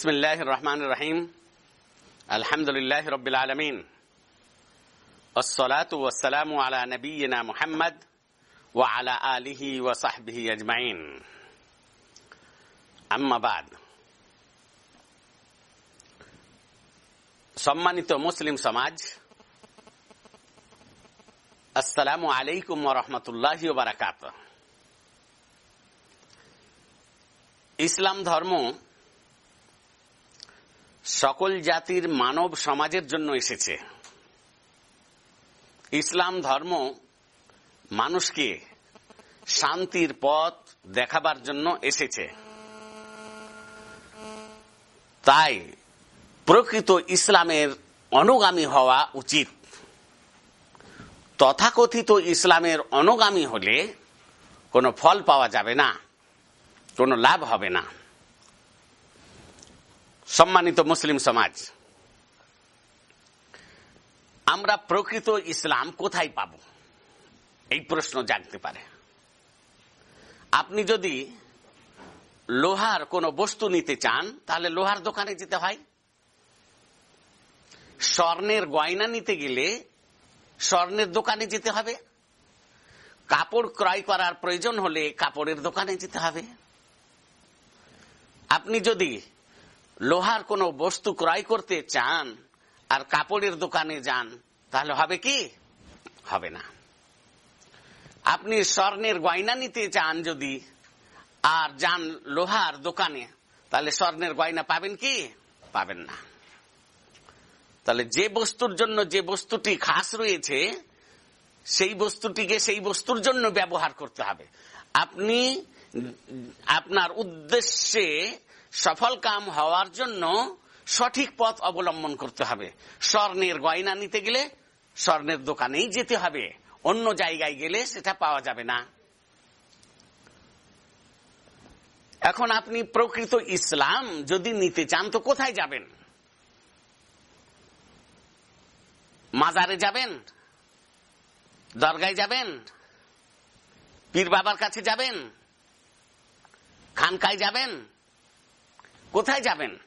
بسم الله الرحمن الرحيم الحمد لله رب العالمين والصلاة والسلام على نبينا محمد وعلى آله وصحبه أجمعين أما بعد সম্মানিত মুসলিম সমাজ আসসালামু আলাইকুম ওরহমতুল্লাহ বারাকাত ইসলাম ধর্ম সকল জাতির মানব সমাজের জন্য এসেছে। ইসলাম ধর্ম মানুষকে শান্তির পথ দেখাবার জন্য এসেছে। তাই প্রকৃত ইসলামের অনুগামী হওয়া উচিত। তথাকথিত ইসলামের অনুগামী হলে কোনো ফল পাওয়া যাবে না, কোনো লাভ হবে না। সম্মানিত মুসলিম সমাজ, আমরা প্রকৃত ইসলাম কোথায় পাব? এই প্রশ্ন জাগতে পারে। আপনি যদি লোহার কোনো বস্তু নিতে চান, তাহলে লোহার দোকানে যেতে হয়। স্বর্ণের গয়না নিতে গেলে স্বর্ণের দোকানে যেতে হবে। কাপড় ক্রয় করার প্রয়োজন হলে কাপড়ের দোকানে যেতে হবে। আপনি যদি লোহার কোনো বস্তু ক্রয় করতে চান আর কাপড়ের দোকানে যান, তাহলে হবে কি? হবে না। আপনি স্বর্ণের গয়না নিতে চান যদি আর যান লোহার দোকানে, তাহলে স্বর্ণের গয়না পাবেন কি? পাবেন না। তাহলে যে বস্তুর জন্য যে বস্তুটি খাস রয়েছে, সেই বস্তুটিকে সেই বস্তুর জন্য ব্যবহার করতে হবে। আপনি আপনার উদ্দেশ্যে সফল কাম হওয়ার জন্য সঠিক পথ অবলম্বন করতে হবে। স্বর্ণের গয়না নিতে গেলে স্বর্ণের দোকানেই যেতে হবে। অন্য জায়গায় গেলে সেটা পাওয়া যাবে না। এখন আপনি প্রকৃত ইসলাম যদি নিতে চান, তো কোথায় যাবেন? মাজারে যাবেন? দরগায় যাবেন? পীর বাবার কাছে যাবেন? খানকায় যাবেন? কোথায় যাবেন?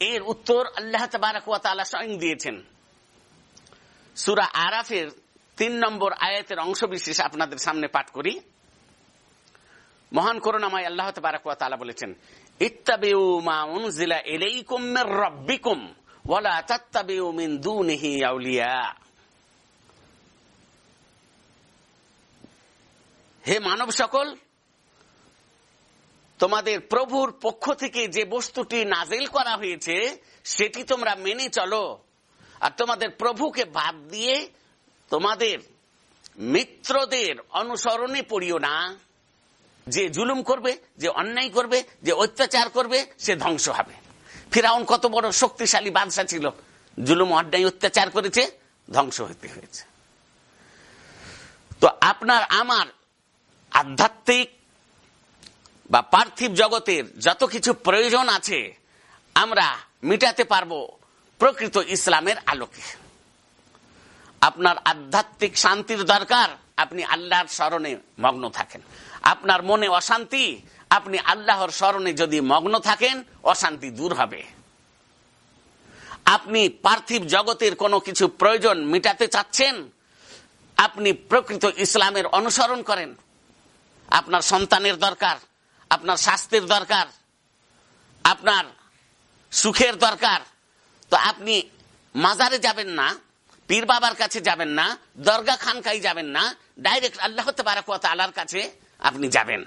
এর উত্তর আল্লাহ তালা স্বয়ং দিয়েছেন। সুরা আরাফের তিন নম্বর আয়াতের অংশ বিশেষ আপনাদের সামনে পাঠ করি। মহান করুণাময় আল্লাহ তালা বলেছেন হে মানব সকল তোমাদের প্রভুর পক্ষ থেকে যে বস্তুটি নাজিল করা হয়েছে, সেটি তোমরা মেনে চলো। আর তোমাদের প্রভুকে বাদ দিয়ে তোমাদের মিত্রদের অনুসরণে পড়িও না। যে জুলুম করবে, যে অন্যায় করবে, যে অত্যাচার করবে, সে ধ্বংস হবে। ফিরাউন কত বড় শক্তিশালী বাদশা ছিল। জুলুম, অন্যায়, অত্যাচার করেছে, ধ্বংস হতে হয়েছে। তো আপনার, আমার আধ্যাত্মিক বা পার্থিব জগতের যত কিছু প্রয়োজন আছে, আমরা মিটাতে পারব প্রকৃত ইসলামের আলোকে। আপনার আধ্যাত্মিক শান্তির দরকার, আপনি আল্লাহর স্মরণে মগ্ন থাকেন। আপনার মনে অশান্তি, আপনি আল্লাহর স্মরণে যদি মগ্ন থাকেন, অশান্তি দূর হবে। আপনি পার্থিব জগতের কোনো কিছু প্রয়োজন মিটাতে চাচ্ছেন, আপনি প্রকৃত ইসলামের অনুসরণ করেন। আপনার সন্তানের দরকার আপনার স্বাস্থ্যের দরকার, আপনার সুখের দরকার। তো আপনি মাজারে যাবেন না, পীর বাবার কাছে যাবেন না, দরগা খানকাই যাবেন না, ডাইরেক্ট আল্লাহ আল্লাহর কাছে আপনি যাবেন।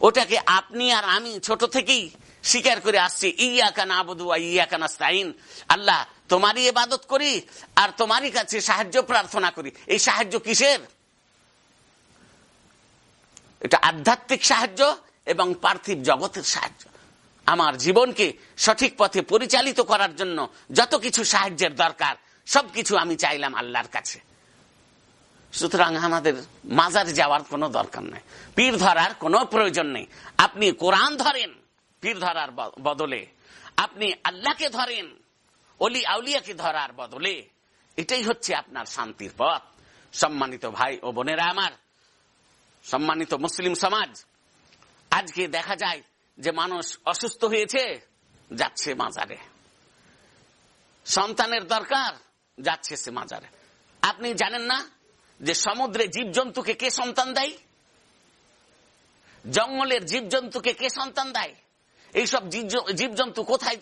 ওটাকে আপনি আর আমি ছোট থেকেই স্বীকার করে আসছি ইয়া কান আবদু ইয়া কানাস্তাইন আল্লাহ তোমারই ইবাদত করি আর তোমারই কাছে সাহায্য প্রার্থনা করি। এই সাহায্য কিসের? এটা আধ্যাত্মিক সাহায্য এবং পার্থিব জগতের সাহায্য। আমার জীবনকে সঠিক পথে পরিচালিত করার জন্য যত কিছু সাহায্যের দরকার সবকিছু আমি চাইলাম আল্লাহর কাছে। সুতরাং আমাদের মাজার যাওয়ার কোনো দরকার নেই। পীর ধরার কোনো প্রয়োজন নেই। আপনি কোরআন ধরেন, পীর ধরার বদলে। আপনি আল্লাহকে ধরেন অলি আউলিয়াকে ধরার বদলে। এটাই হচ্ছে আপনার শান্তির পথ। সম্মানিত ভাই ও বোনেরা আমার সম্মানিত মুসলিম সমাজ, আজকে দেখা যায় যে মানুষ অসুস্থ হয়েছে, যাচ্ছে মাজারে। সন্তানের দরকার, যাচ্ছে সে মাজারে। আপনি জানেন না যে সমুদ্রে জীবজন্তুকে কে সন্তান দেয়? জঙ্গলের জীবজন্তুকে কে সন্তান দেয়? এইসব জীবজন্তু কোথায়,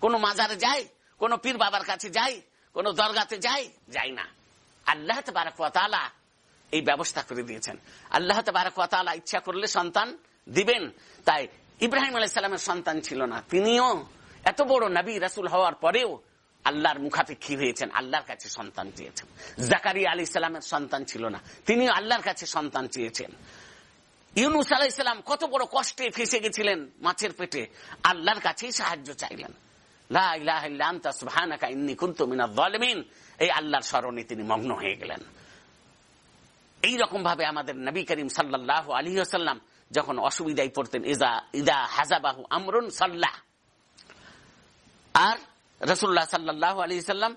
কোনো মাজারে যায়? কোন পীর বাবার কাছে যায়? কোন দরগাতে যায়? যায় না। আল্লাহ তালা এই ব্যবস্থা করে দিয়েছেন। আল্লাহ তালা ইচ্ছা করলে সন্তান দিবেন। তাই ইব্রাহিম আলাইসালামের সন্তান ছিল না, তিনিও এত বড় নবী, রাসুল হওয়ার পরেও আল্লাহর মুখাপেক্ষী হয়েছেন, আল্লাহর কাছে সন্তান চেয়েছেন। জাকারি আলী সালামের সন্তান ছিল না তিনি আল্লাহর কাছে সন্তান চেয়েছেন। ইউনুস আলাইসালাম কত বড় কষ্টে ফেসে গেছিলেন মাছের পেটে, আল্লাহর কাছেই সাহায্য চাইলেন। এই আল্লাহর স্মরণে তিনি মগ্ন হয়ে গেলেন। এইরকম ভাবে আমাদের নবী করিম সাল্লাহ আলী সাল্লাম যখন অসুবিধায় পড়তেন ইদা ইদা হাজাবাহু আমরুন সাল্লাহ আর রসুল্লাহ সাল্লাহ আলী সাল্লাম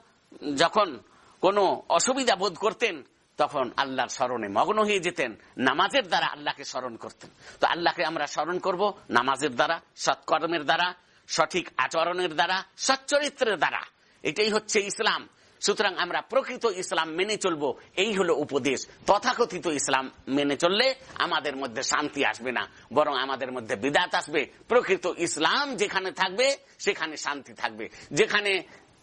যখন কোনো অসুবিধা বোধ করতেন, তখন আল্লাহর স্মরণে মগ্ন হয়ে যেতেন, নামাজের দ্বারা আল্লাহকে স্মরণ করতেন। তো আল্লাহকে আমরা স্মরণ করব নামাজের দ্বারা, সৎকর্মের দ্বারা, সঠিক আচরণের দ্বারা, সচ্চরিত্রের দ্বারা। এটাই হচ্ছে ইসলাম। সুতরাং আমরা প্রকৃত ইসলাম মেনে চলব, এই হলো উপদেশ। তথাকথিত ইসলাম মেনে চললে আমাদের মধ্যে শান্তি আসবে না, বরং আমাদের মধ্যে বিদাত আসবে। প্রকৃত ইসলাম যেখানে থাকবে, সেখানে শান্তি থাকবে। যেখানে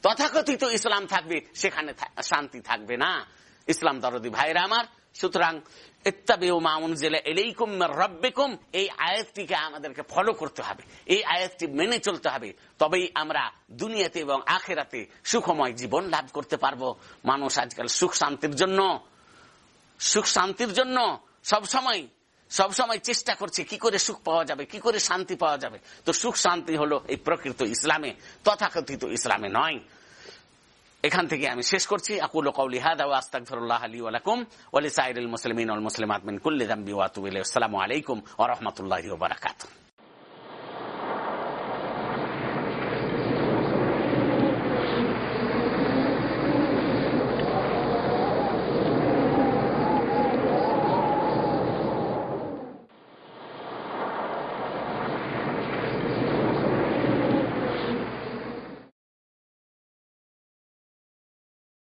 তথাকথিত ইসলাম থাকবে, সেখানে শান্তি থাকবে না। ইসলাম দরদি ভাইরা আমার সুতরাং তবেই আমরা দুনিয়াতে এবং আখেরাতে সুখময় জীবন লাভ করতে পারব। মানুষ আজকাল সুখ শান্তির জন্য, সুখ শান্তির জন্য সব সময় সব সময় চেষ্টা করছে কি করে সুখ পাওয়া যাবে, কি করে শান্তি পাওয়া যাবে। তো সুখ শান্তি হলো এই প্রকৃত ইসলামে, তথাকথিত ইসলামে নয়। এখান থেকে আমি শেষ করছি আকুল কৌলি হাদা আস্তাগফিরুল্লাহ লি ওয়া লাকুম ওয়া লিসাইরিল মুসলিমিন ওয়াল মুসলিমাত মিন কুল্লি যামবি ওয়া আতুবু ইলাইহি আসসালামু আলাইকুম ওয়া রাহমাতুল্লাহি ওয়া বারাকাতুহু